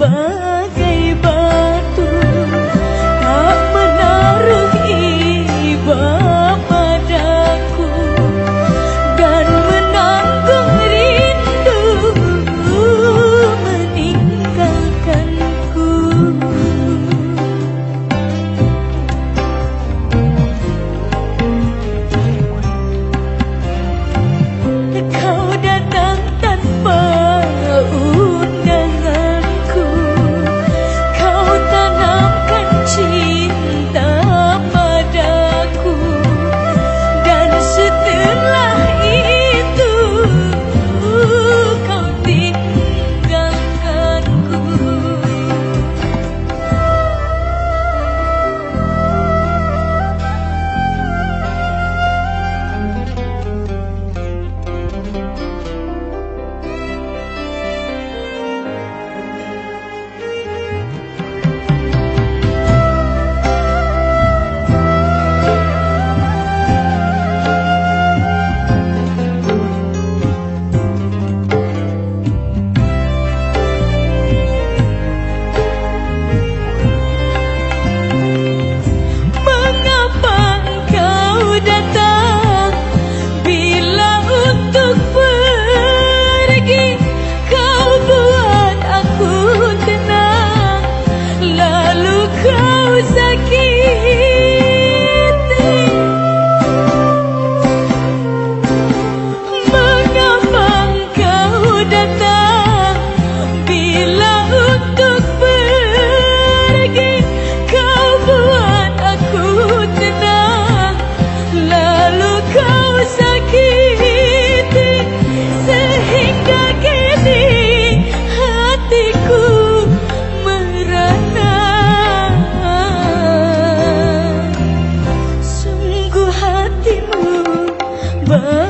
बा tim hương vỡ